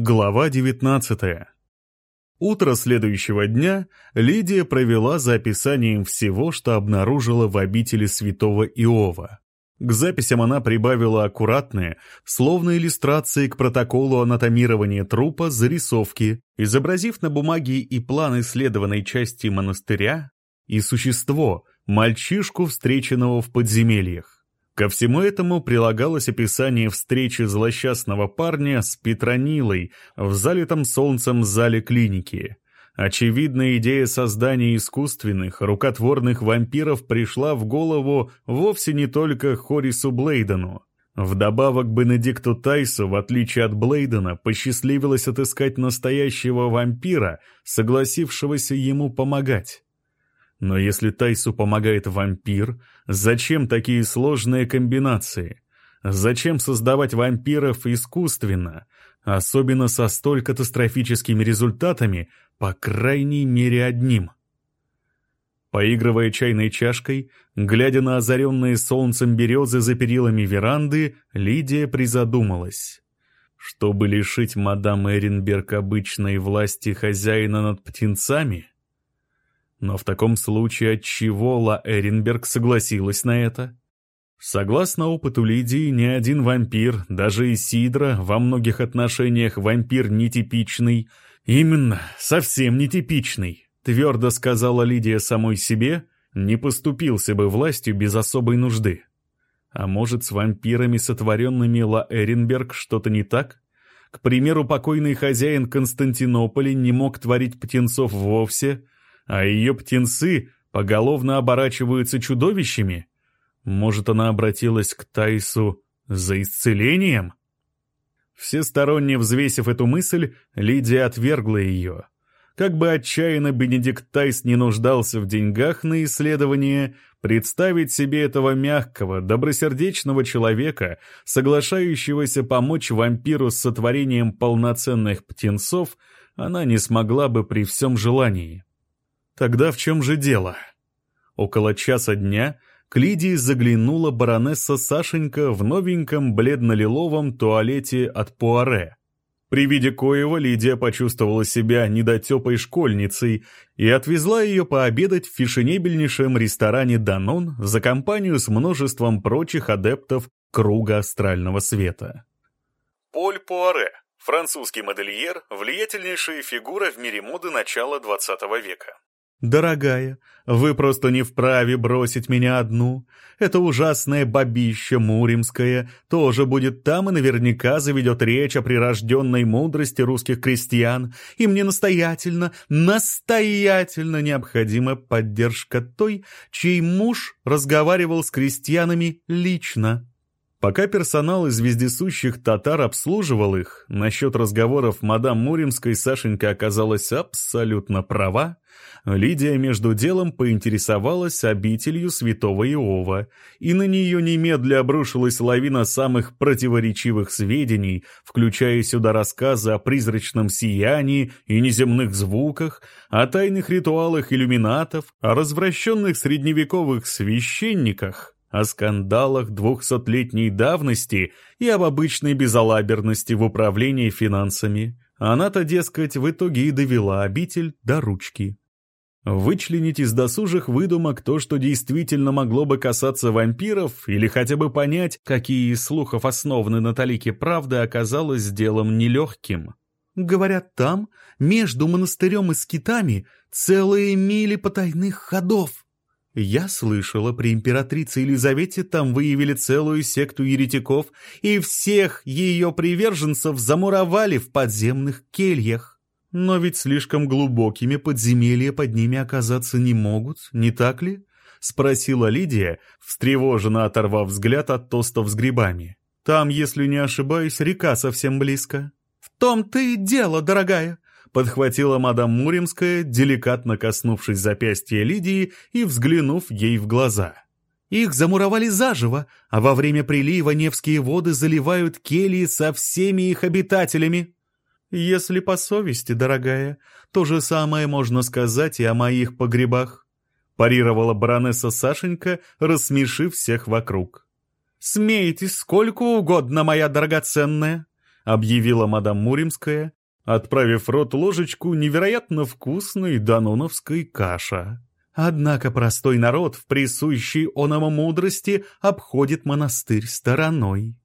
Глава 19 Утро следующего дня Лидия провела за описанием всего, что обнаружила в обители святого Иова. К записям она прибавила аккуратные, словно иллюстрации к протоколу анатомирования трупа, зарисовки, изобразив на бумаге и план исследованной части монастыря, и существо, мальчишку, встреченного в подземельях. Ко всему этому прилагалось описание встречи злосчастного парня с Петронилой в залитом солнцем зале клиники. Очевидная идея создания искусственных, рукотворных вампиров пришла в голову вовсе не только Хорису Блейдену. Вдобавок Бенедикту Тайсу, в отличие от Блейдена, посчастливилось отыскать настоящего вампира, согласившегося ему помогать. Но если Тайсу помогает вампир, зачем такие сложные комбинации? Зачем создавать вампиров искусственно, особенно со столь катастрофическими результатами, по крайней мере одним? Поигрывая чайной чашкой, глядя на озаренные солнцем березы за перилами веранды, Лидия призадумалась. Чтобы лишить мадам Эренберг обычной власти хозяина над птенцами — но в таком случае отчего Ла Эренберг согласилась на это? Согласно опыту Лидии, ни один вампир, даже Исидра, во многих отношениях вампир нетипичный, именно, совсем нетипичный, твердо сказала Лидия самой себе, не поступился бы властью без особой нужды. А может, с вампирами, сотворенными Ла Эренберг, что-то не так? К примеру, покойный хозяин Константинополя не мог творить птенцов вовсе, а ее птенцы поголовно оборачиваются чудовищами? Может, она обратилась к Тайсу за исцелением? Всесторонне взвесив эту мысль, Лидия отвергла ее. Как бы отчаянно Бенедикт Тайс не нуждался в деньгах на исследование, представить себе этого мягкого, добросердечного человека, соглашающегося помочь вампиру с сотворением полноценных птенцов, она не смогла бы при всем желании. Тогда в чем же дело? Около часа дня к Лидии заглянула баронесса Сашенька в новеньком бледно-лиловом туалете от Пуаре. При виде коего Лидия почувствовала себя недотепой школьницей и отвезла ее пообедать в фешенебельнейшем ресторане «Данон» за компанию с множеством прочих адептов круга астрального света. Поль Пуаре, французский модельер, влиятельнейшая фигура в мире моды начала XX века. «Дорогая, вы просто не вправе бросить меня одну. Это ужасное бабище Муримское тоже будет там и наверняка заведет речь о прирожденной мудрости русских крестьян, и мне настоятельно, настоятельно необходима поддержка той, чей муж разговаривал с крестьянами лично». Пока персонал из вездесущих татар обслуживал их, насчет разговоров мадам Муримской Сашенька оказалась абсолютно права, Лидия между делом поинтересовалась обителью святого Иова, и на нее немедля обрушилась лавина самых противоречивых сведений, включая сюда рассказы о призрачном сиянии и неземных звуках, о тайных ритуалах иллюминатов, о развращенных средневековых священниках, о скандалах двухсотлетней давности и об обычной безалаберности в управлении финансами. Она-то, дескать, в итоге и довела обитель до ручки. Вычленить из досужих выдумок то, что действительно могло бы касаться вампиров, или хотя бы понять, какие из слухов основаны на талике правды, оказалось делом нелегким. Говорят, там, между монастырем и скитами, целые мили потайных ходов. Я слышала, при императрице Елизавете там выявили целую секту еретиков, и всех ее приверженцев замуровали в подземных кельях. Но ведь слишком глубокими подземелья под ними оказаться не могут, не так ли? Спросила Лидия, встревоженно оторвав взгляд от тостов с грибами. Там, если не ошибаюсь, река совсем близко. В том-то и дело, дорогая подхватила мадам Муримская, деликатно коснувшись запястья Лидии и взглянув ей в глаза. Их замуровали заживо, а во время прилива Невские воды заливают кельи со всеми их обитателями. Если по совести, дорогая, то же самое можно сказать и о моих погребах, парировала баронесса Сашенька, рассмешив всех вокруг. «Смейтесь сколько угодно, моя драгоценная. объявила мадам Муримская, отправив в рот ложечку невероятно вкусной даноновской каша. Однако простой народ в присущей оному мудрости обходит монастырь стороной.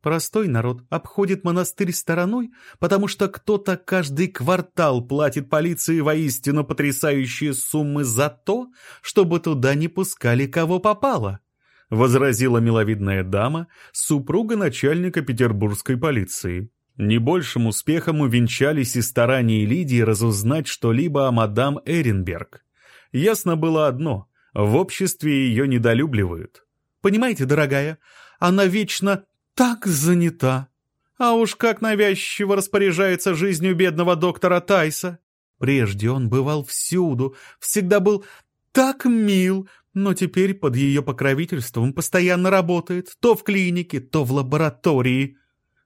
Простой народ обходит монастырь стороной, потому что кто-то каждый квартал платит полиции воистину потрясающие суммы за то, чтобы туда не пускали кого попало, — возразила миловидная дама, супруга начальника петербургской полиции. Не большим успехом увенчались и старания Лидии разузнать что-либо о мадам Эренберг. Ясно было одно — в обществе ее недолюбливают. «Понимаете, дорогая, она вечно так занята. А уж как навязчиво распоряжается жизнью бедного доктора Тайса. Прежде он бывал всюду, всегда был так мил, но теперь под ее покровительством постоянно работает, то в клинике, то в лаборатории.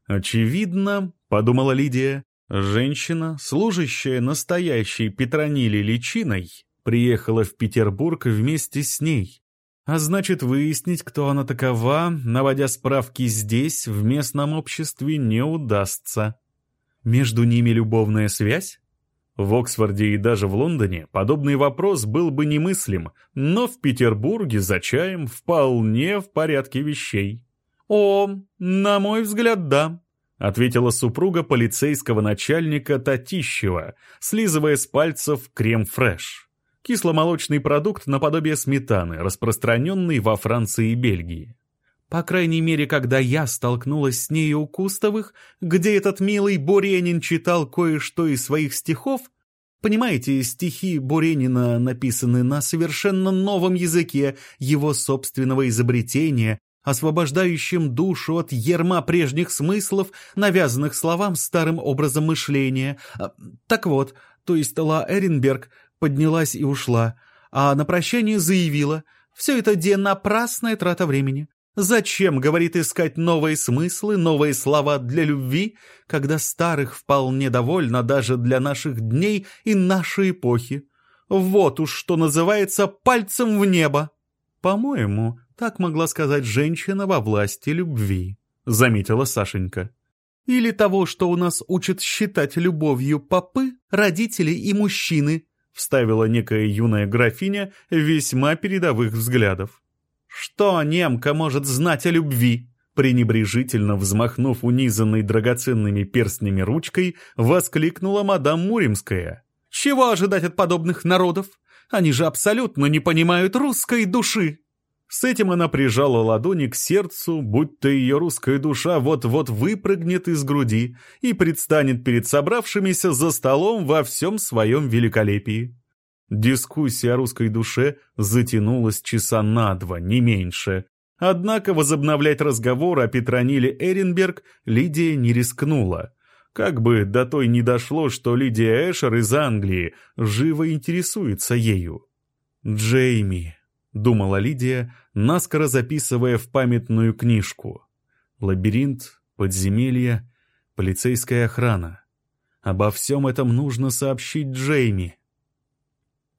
«Очевидно», — подумала Лидия, — «женщина, служащая настоящей Петрониле личиной, приехала в Петербург вместе с ней, а значит, выяснить, кто она такова, наводя справки здесь, в местном обществе, не удастся. Между ними любовная связь? В Оксфорде и даже в Лондоне подобный вопрос был бы немыслим, но в Петербурге за чаем вполне в порядке вещей. «О, на мой взгляд, да», — ответила супруга полицейского начальника Татищева, слизывая с пальцев крем-фреш. Кисломолочный продукт наподобие сметаны, распространенный во Франции и Бельгии. По крайней мере, когда я столкнулась с ней у Кустовых, где этот милый Буренин читал кое-что из своих стихов, Понимаете, стихи Буренина написаны на совершенно новом языке его собственного изобретения, освобождающем душу от ерма прежних смыслов, навязанных словам старым образом мышления. А, так вот, то есть Ла Эренберг поднялась и ушла, а на прощание заявила, все это де напрасная трата времени. Зачем, говорит, искать новые смыслы, новые слова для любви, когда старых вполне довольно даже для наших дней и нашей эпохи? Вот уж что называется пальцем в небо. По-моему, так могла сказать женщина во власти любви, заметила Сашенька. Или того, что у нас учат считать любовью попы, родители и мужчины, вставила некая юная графиня весьма передовых взглядов. «Что немка может знать о любви?» пренебрежительно взмахнув унизанной драгоценными перстнями ручкой, воскликнула мадам Муримская. «Чего ожидать от подобных народов? Они же абсолютно не понимают русской души!» С этим она прижала ладони к сердцу, будто ее русская душа вот-вот выпрыгнет из груди и предстанет перед собравшимися за столом во всем своем великолепии. Дискуссия о русской душе затянулась часа на два, не меньше. Однако возобновлять разговор о Петрониле Эренберг Лидия не рискнула. Как бы до той не дошло, что Лидия Эшер из Англии живо интересуется ею. «Джейми», — думала Лидия, наскоро записывая в памятную книжку. Лабиринт, подземелье, полицейская охрана. Обо всем этом нужно сообщить Джейми.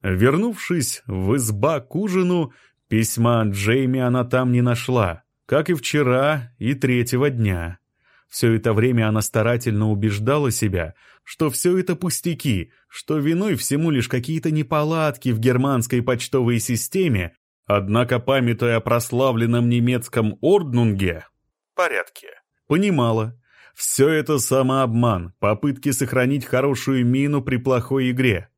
Вернувшись в изба к ужину, письма Джейми она там не нашла, как и вчера и третьего дня. Все это время она старательно убеждала себя, что все это пустяки, что виной всему лишь какие-то неполадки в германской почтовой системе, Однако, памятуя о прославленном немецком Орднунге, порядке, понимала, все это самообман, попытки сохранить хорошую мину при плохой игре.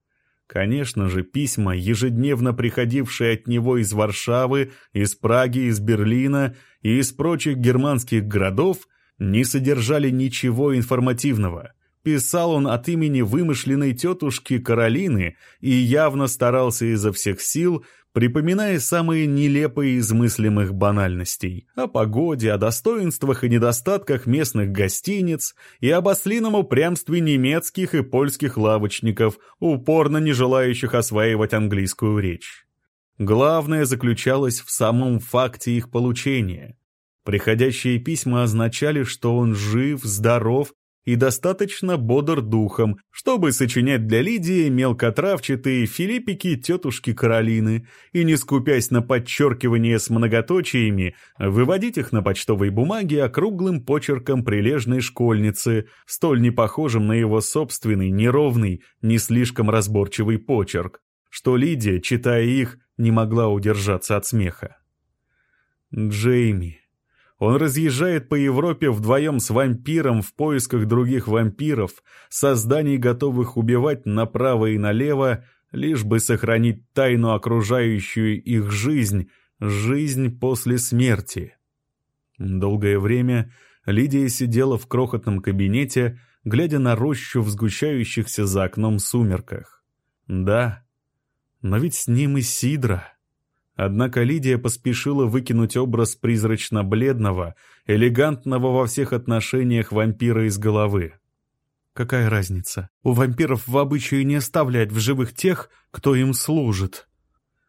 Конечно же, письма, ежедневно приходившие от него из Варшавы, из Праги, из Берлина и из прочих германских городов, не содержали ничего информативного. Писал он от имени вымышленной тетушки Каролины и явно старался изо всех сил припоминая самые нелепые из мыслимых банальностей о погоде, о достоинствах и недостатках местных гостиниц и об ослином упрямстве немецких и польских лавочников, упорно не желающих осваивать английскую речь. Главное заключалось в самом факте их получения. Приходящие письма означали, что он жив, здоров и достаточно бодр духом, чтобы сочинять для Лидии мелкотравчатые филиппики тетушки Каролины и, не скупясь на подчеркивание с многоточиями, выводить их на почтовой бумаге округлым почерком прилежной школьницы, столь не похожим на его собственный, неровный, не слишком разборчивый почерк, что Лидия, читая их, не могла удержаться от смеха. Джейми. Он разъезжает по Европе вдвоем с вампиром в поисках других вампиров, созданий, готовых убивать направо и налево, лишь бы сохранить тайну, окружающую их жизнь, жизнь после смерти. Долгое время Лидия сидела в крохотном кабинете, глядя на рощу в сгущающихся за окном сумерках. Да, но ведь с ним и Сидра. Однако Лидия поспешила выкинуть образ призрачно-бледного, элегантного во всех отношениях вампира из головы. Какая разница? У вампиров в обычае не оставлять в живых тех, кто им служит.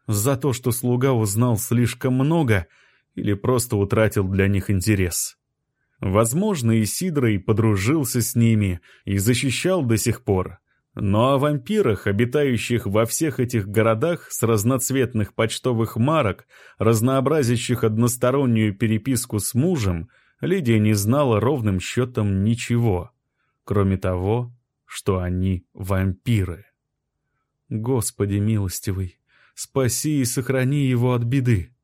За то, что слуга узнал слишком много или просто утратил для них интерес. Возможно, Исидро и подружился с ними и защищал до сих пор. Но о вампирах, обитающих во всех этих городах с разноцветных почтовых марок, разнообразящих одностороннюю переписку с мужем, Лидия не знала ровным счетом ничего, кроме того, что они вампиры. Господи милостивый, спаси и сохрани его от беды.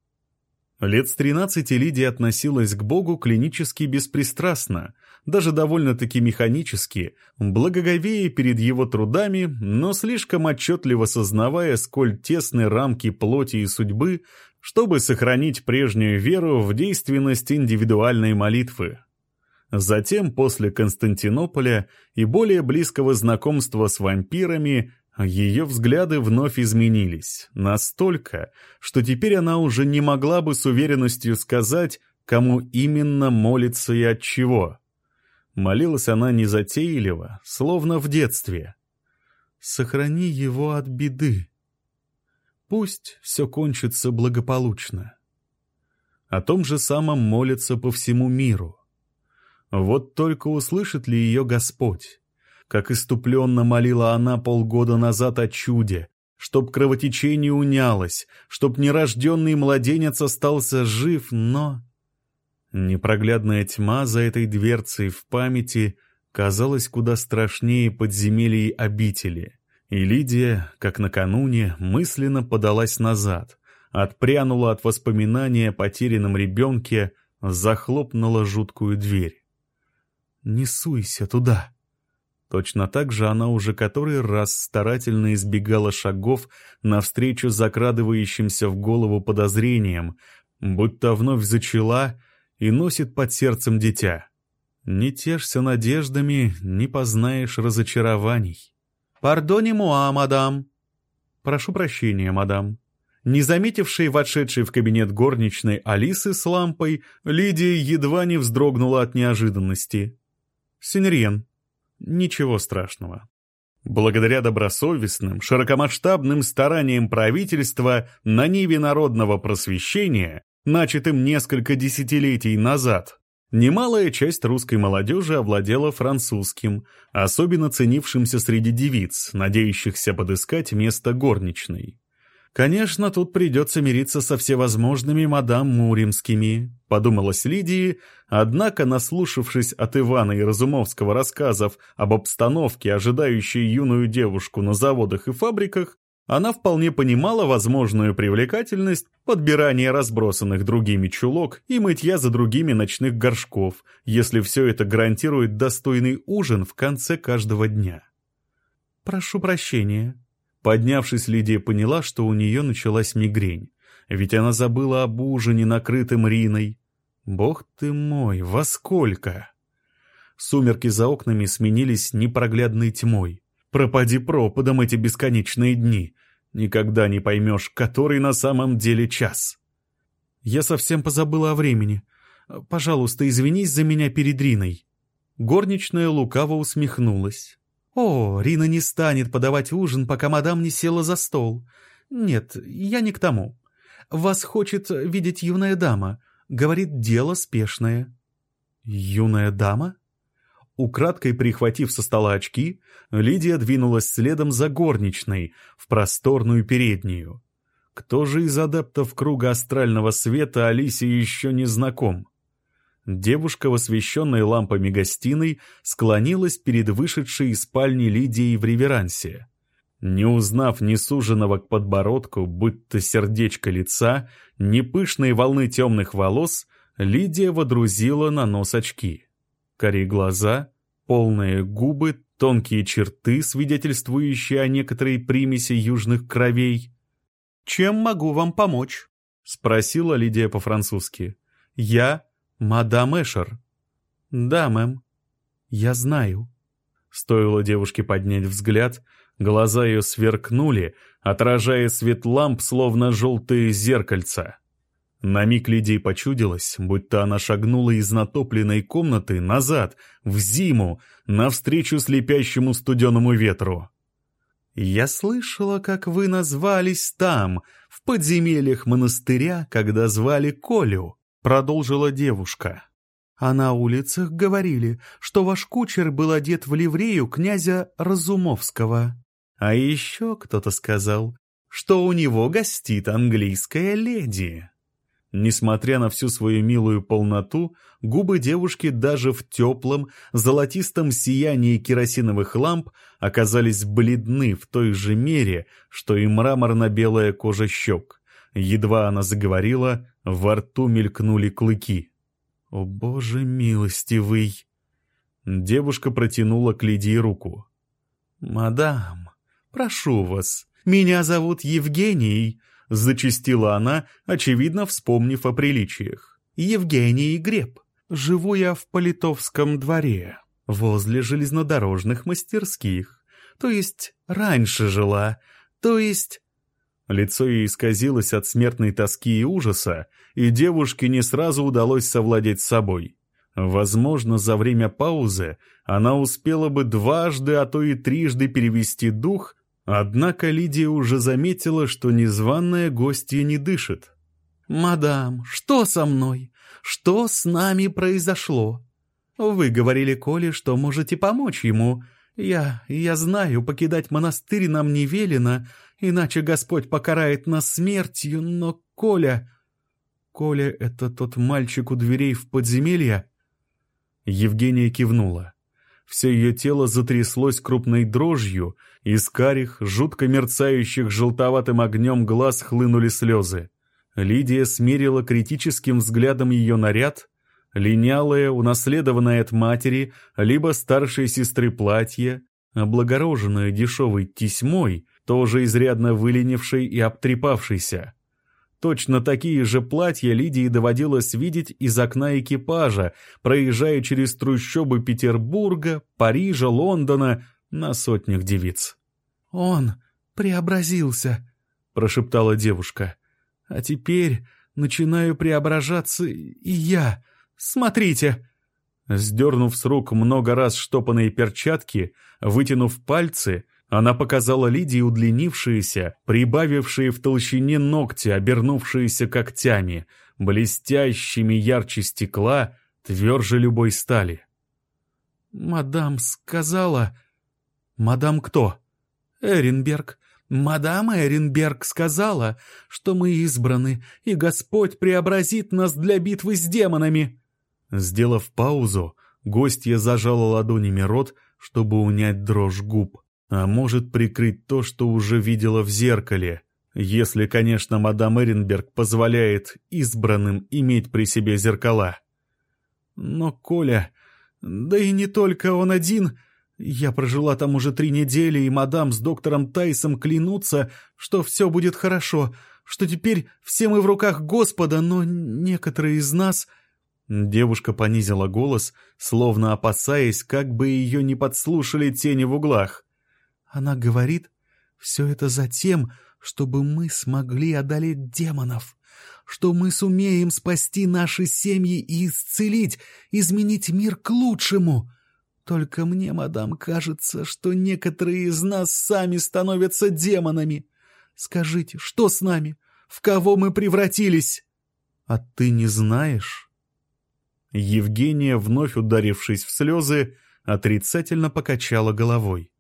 Лет с тринадцати Лидия относилась к Богу клинически беспристрастно, даже довольно-таки механически, благоговея перед его трудами, но слишком отчетливо сознавая, сколь тесны рамки плоти и судьбы, чтобы сохранить прежнюю веру в действенность индивидуальной молитвы. Затем, после Константинополя и более близкого знакомства с вампирами, ее взгляды вновь изменились, настолько, что теперь она уже не могла бы с уверенностью сказать, кому именно молится и от чего. Молилась она незатейливо, словно в детстве. «Сохрани его от беды. Пусть все кончится благополучно». О том же самом молится по всему миру. Вот только услышит ли ее Господь? как иступленно молила она полгода назад о чуде, чтоб кровотечение унялось, чтоб нерожденный младенец остался жив, но... Непроглядная тьма за этой дверцей в памяти казалась куда страшнее подземелий обители, и Лидия, как накануне, мысленно подалась назад, отпрянула от воспоминания о потерянном ребенке, захлопнула жуткую дверь. «Не суйся туда!» Точно так же она уже который раз старательно избегала шагов навстречу закрадывающимся в голову подозрениям, будто вновь зачала и носит под сердцем дитя. Не тешься надеждами, не познаешь разочарований. «Пардоне муа, мадам!» «Прошу прощения, мадам». Не заметившей вошедшей в кабинет горничной Алисы с лампой, Лидия едва не вздрогнула от неожиданности. «Синьорьен, Ничего страшного. Благодаря добросовестным, широкомасштабным стараниям правительства на ниве народного просвещения, начатым несколько десятилетий назад, немалая часть русской молодежи овладела французским, особенно ценившимся среди девиц, надеющихся подыскать место горничной. «Конечно, тут придется мириться со всевозможными мадам Муримскими», — подумалась Лидии, однако, наслушавшись от Ивана и Разумовского рассказов об обстановке, ожидающей юную девушку на заводах и фабриках, она вполне понимала возможную привлекательность подбирания разбросанных другими чулок и мытья за другими ночных горшков, если все это гарантирует достойный ужин в конце каждого дня. «Прошу прощения», Поднявшись, Лидия поняла, что у нее началась мигрень. Ведь она забыла об ужине, накрытым Риной. Бог ты мой, во сколько! Сумерки за окнами сменились непроглядной тьмой. Пропади пропадом эти бесконечные дни. Никогда не поймешь, который на самом деле час. Я совсем позабыла о времени. Пожалуйста, извинись за меня перед Риной. Горничная лукаво усмехнулась. «О, Рина не станет подавать ужин, пока мадам не села за стол. Нет, я не к тому. Вас хочет видеть юная дама. Говорит, дело спешное». «Юная дама?» Украдкой прихватив со стола очки, Лидия двинулась следом за горничной в просторную переднюю. Кто же из адептов круга астрального света Алисе еще не знаком? Девушка в лампами гостиной склонилась перед вышедшей из спальни Лидией в реверансе. Не узнав ни суженого к подбородку, будь то сердечко лица, ни пышной волны темных волос, Лидия водрузила на нос очки. Кори глаза, полные губы, тонкие черты, свидетельствующие о некоторой примеси южных кровей. «Чем могу вам помочь?» — спросила Лидия по-французски. «Я мадам Эшер». «Да, мэм. Я знаю». Стоило девушке поднять взгляд, глаза ее сверкнули, отражая свет ламп, словно желтые зеркальца. На миг Лидии почудилось, будто она шагнула из натопленной комнаты назад, в зиму, навстречу слепящему студеному ветру. «Я слышала, как вы назвались там, в подземельях монастыря, когда звали Колю», — продолжила девушка. «А на улицах говорили, что ваш кучер был одет в ливрею князя Разумовского. А еще кто-то сказал, что у него гостит английская леди». Несмотря на всю свою милую полноту, губы девушки даже в теплом, золотистом сиянии керосиновых ламп оказались бледны в той же мере, что и мраморно-белая кожа щек. Едва она заговорила, во рту мелькнули клыки. «О, боже милостивый!» Девушка протянула к Лидии руку. «Мадам, прошу вас, меня зовут Евгений, — зачастила она, очевидно вспомнив о приличиях. «Евгений Греб. Живу я в Политовском дворе, возле железнодорожных мастерских. То есть раньше жила, то есть...» Лицо ее исказилось от смертной тоски и ужаса, и девушке не сразу удалось совладеть с собой. Возможно, за время паузы она успела бы дважды, а то и трижды перевести дух Однако Лидия уже заметила, что незваная гостья не дышит. «Мадам, что со мной? Что с нами произошло? Вы говорили Коле, что можете помочь ему. Я... я знаю, покидать монастырь нам не велено, иначе Господь покарает нас смертью, но Коля...» «Коля — это тот мальчик у дверей в подземелье?» Евгения кивнула. Все ее тело затряслось крупной дрожью, из карих, жутко мерцающих желтоватым огнем глаз хлынули слезы. Лидия смерила критическим взглядом ее наряд, линялое, унаследованное от матери, либо старшей сестры платье, облагороженное дешевой тесьмой, тоже изрядно выленившей и обтрепавшейся. Точно такие же платья Лидии доводилось видеть из окна экипажа, проезжая через трущобы Петербурга, Парижа, Лондона на сотнях девиц. «Он преобразился», — прошептала девушка. «А теперь начинаю преображаться и я. Смотрите!» Сдернув с рук много раз штопанные перчатки, вытянув пальцы, она показала Лидии удлинившиеся, прибавившие в толщине ногти, обернувшиеся когтями, блестящими ярче стекла, тверже любой стали. «Мадам сказала...» «Мадам кто?» «Эренберг. Мадам Эренберг сказала, что мы избраны, и Господь преобразит нас для битвы с демонами». Сделав паузу, гостья зажала ладонями рот, чтобы унять дрожь губ а может прикрыть то, что уже видела в зеркале, если, конечно, мадам Эренберг позволяет избранным иметь при себе зеркала. Но Коля... Да и не только он один... Я прожила там уже три недели, и мадам с доктором Тайсом клянутся, что все будет хорошо, что теперь все мы в руках Господа, но некоторые из нас... Девушка понизила голос, словно опасаясь, как бы ее не подслушали тени в углах. Она говорит, все это за тем, чтобы мы смогли одолеть демонов, что мы сумеем спасти наши семьи и исцелить, изменить мир к лучшему. Только мне, мадам, кажется, что некоторые из нас сами становятся демонами. Скажите, что с нами? В кого мы превратились? А ты не знаешь? Евгения, вновь ударившись в слезы, отрицательно покачала головой.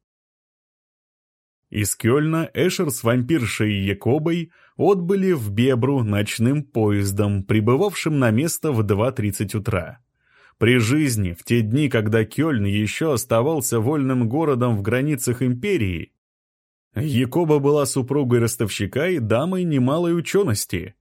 Из Кёльна Эшер с вампиршей Якобой отбыли в Бебру ночным поездом, прибывавшим на место в 2.30 утра. При жизни, в те дни, когда Кёльн еще оставался вольным городом в границах империи, Якоба была супругой ростовщика и дамой немалой учености.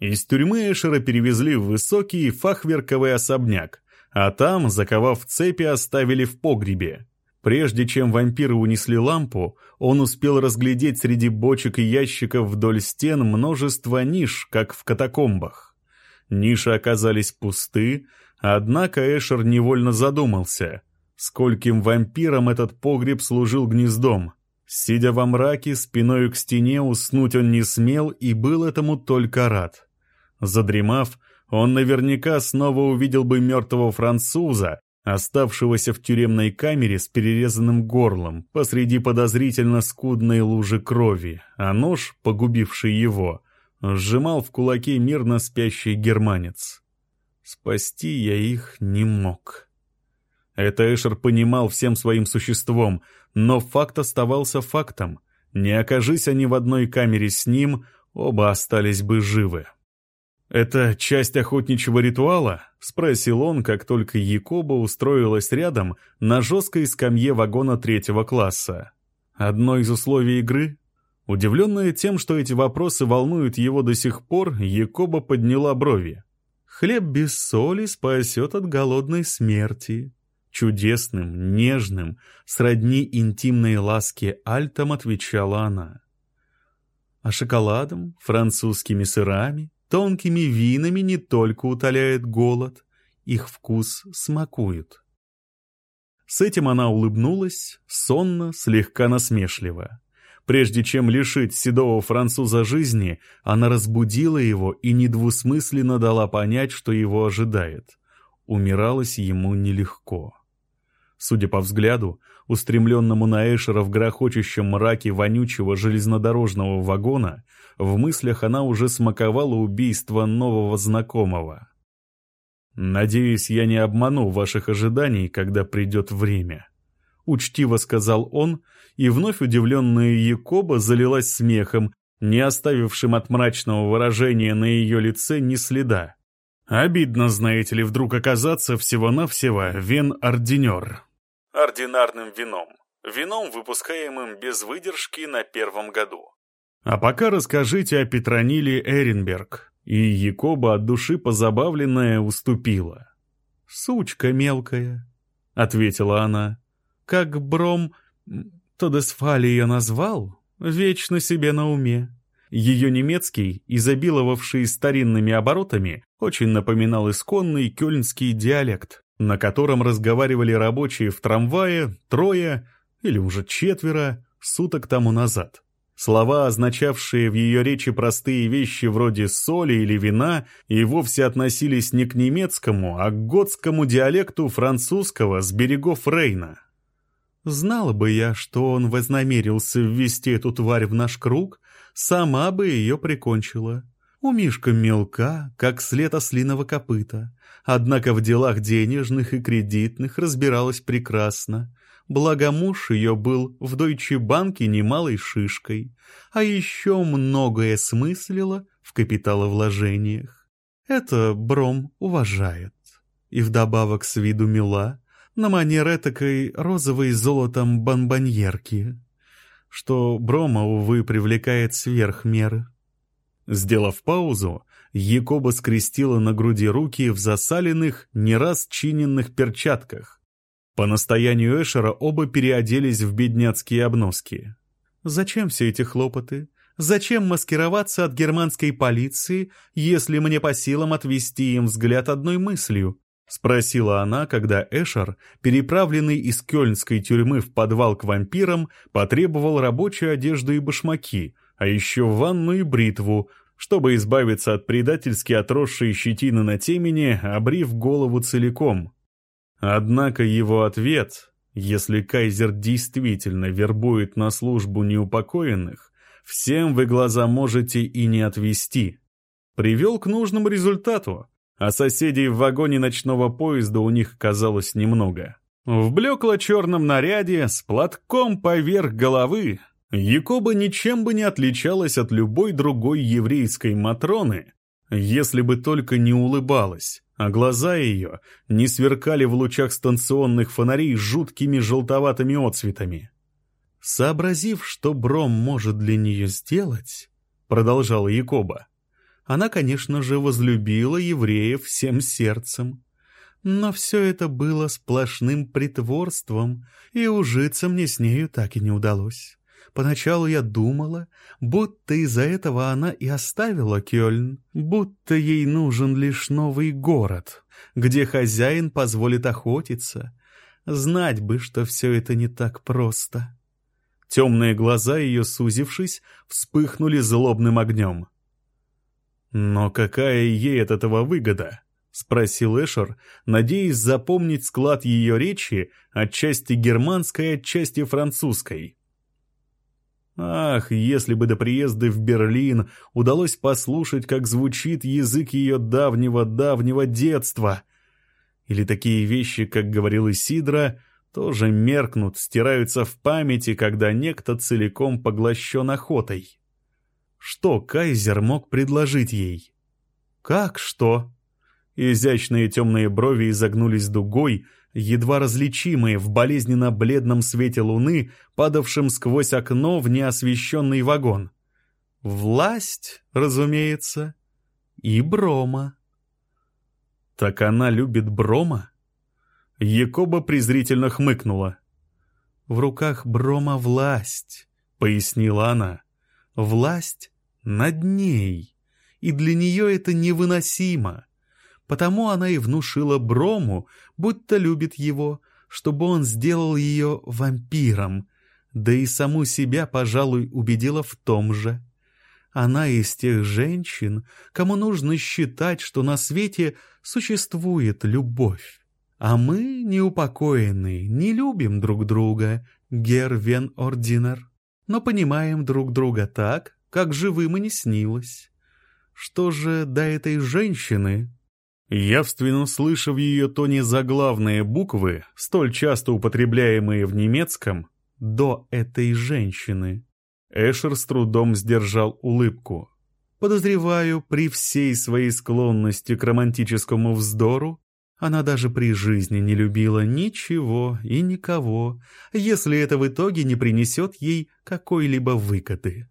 Из тюрьмы Эшера перевезли в высокий фахверковый особняк, а там, заковав цепи, оставили в погребе. Прежде чем вампиры унесли лампу, он успел разглядеть среди бочек и ящиков вдоль стен множество ниш, как в катакомбах. Ниши оказались пусты, однако Эшер невольно задумался, скольким вампирам этот погреб служил гнездом. Сидя во мраке, спиной к стене, уснуть он не смел и был этому только рад. Задремав, он наверняка снова увидел бы мертвого француза, оставшегося в тюремной камере с перерезанным горлом посреди подозрительно скудной лужи крови, а нож, погубивший его, сжимал в кулаке мирно спящий германец. Спасти я их не мог. Это Эшер понимал всем своим существом, но факт оставался фактом. Не окажись они в одной камере с ним, оба остались бы живы. «Это часть охотничьего ритуала?» — спросил он, как только Якоба устроилась рядом на жесткой скамье вагона третьего класса. «Одно из условий игры?» Удивленная тем, что эти вопросы волнуют его до сих пор, Якоба подняла брови. «Хлеб без соли спасет от голодной смерти». Чудесным, нежным, сродни интимной ласке альтом отвечала она. «А шоколадом, французскими сырами, Тонкими винами не только утоляет голод, их вкус смакуют. С этим она улыбнулась, сонно, слегка насмешливо. Прежде чем лишить седого француза жизни, она разбудила его и недвусмысленно дала понять, что его ожидает. Умиралось ему нелегко. Судя по взгляду, устремленному на Эшера в грохочущем мраке вонючего железнодорожного вагона, в мыслях она уже смаковала убийство нового знакомого. «Надеюсь, я не обману ваших ожиданий, когда придет время», — учтиво сказал он, и вновь удивленная Якоба залилась смехом, не оставившим от мрачного выражения на ее лице ни следа. Обидно, знаете ли, вдруг оказаться всего-навсего вен-ординер. Ординарным вином. Вином, выпускаемым без выдержки на первом году. А пока расскажите о Петрониле Эренберг. И Якоба от души позабавленная уступила. «Сучка мелкая», — ответила она. «Как Бром Тодесфали ее назвал, вечно себе на уме. Ее немецкий, изобиловавший старинными оборотами, очень напоминал исконный кёльнский диалект, на котором разговаривали рабочие в трамвае трое или уже четверо суток тому назад. Слова, означавшие в ее речи простые вещи вроде соли или вина, и вовсе относились не к немецкому, а к готскому диалекту французского с берегов Рейна. Знала бы я, что он вознамерился ввести эту тварь в наш круг, сама бы ее прикончила. У Мишка мелка, как след ослиного копыта, однако в делах денежных и кредитных разбиралась прекрасно. Благо муж ее был в Дойче банке немалой шишкой, а еще многое смыслило в капиталовложениях. Это Бром уважает. И вдобавок с виду мила, на манер этакой розовой золотом бомбоньерки что Брома, увы, привлекает сверх меры. Сделав паузу, Якоба скрестила на груди руки в засаленных, не раз чиненных перчатках. По настоянию Эшера оба переоделись в бедняцкие обноски. «Зачем все эти хлопоты? Зачем маскироваться от германской полиции, если мне по силам отвести им взгляд одной мыслью? — спросила она, когда Эшер, переправленный из кёльнской тюрьмы в подвал к вампирам, потребовал рабочую одежду и башмаки, а еще ванну и бритву, чтобы избавиться от предательски отросшей щетины на темени, обрив голову целиком. Однако его ответ, если кайзер действительно вербует на службу неупокоенных, всем вы глаза можете и не отвести, привел к нужному результату — а соседей в вагоне ночного поезда у них казалось немного. В блекло-черном наряде, с платком поверх головы, Якоба ничем бы не отличалась от любой другой еврейской Матроны, если бы только не улыбалась, а глаза ее не сверкали в лучах станционных фонарей жуткими желтоватыми отцветами. Сообразив, что Бром может для нее сделать, продолжала Якоба, она, конечно же, возлюбила евреев всем сердцем. Но все это было сплошным притворством, и ужиться мне с нею так и не удалось. Поначалу я думала, будто из-за этого она и оставила Кёльн, будто ей нужен лишь новый город, где хозяин позволит охотиться. Знать бы, что все это не так просто. Темные глаза ее, сузившись, вспыхнули злобным огнем. «Но какая ей от этого выгода?» — спросил Эшер, надеясь запомнить склад ее речи отчасти германской, отчасти французской. Ах, если бы до приезда в Берлин удалось послушать, как звучит язык ее давнего-давнего детства. Или такие вещи, как говорил Исидра, тоже меркнут, стираются в памяти, когда некто целиком поглощен охотой. Что Кайзер мог предложить ей? Как что? Изящные темные брови изогнулись дугой, едва различимые в болезненно-бледном свете луны, падавшем сквозь окно в неосвещенный вагон. Власть, разумеется, и Брома. Так она любит Брома? Якоба презрительно хмыкнула. «В руках Брома власть», — пояснила она. «Власть над ней, и для нее это невыносимо. Потому она и внушила Брому, будто любит его, чтобы он сделал ее вампиром, да и саму себя, пожалуй, убедила в том же. Она из тех женщин, кому нужно считать, что на свете существует любовь. А мы, неупокоенные, не любим друг друга, Гервен Ординер, но понимаем друг друга так, как живым и не снилось. Что же до этой женщины, Явственно слыша в ее тоне заглавные буквы, столь часто употребляемые в немецком, «до этой женщины», Эшер с трудом сдержал улыбку. Подозреваю, при всей своей склонности к романтическому вздору, она даже при жизни не любила ничего и никого, если это в итоге не принесет ей какой-либо выгоды.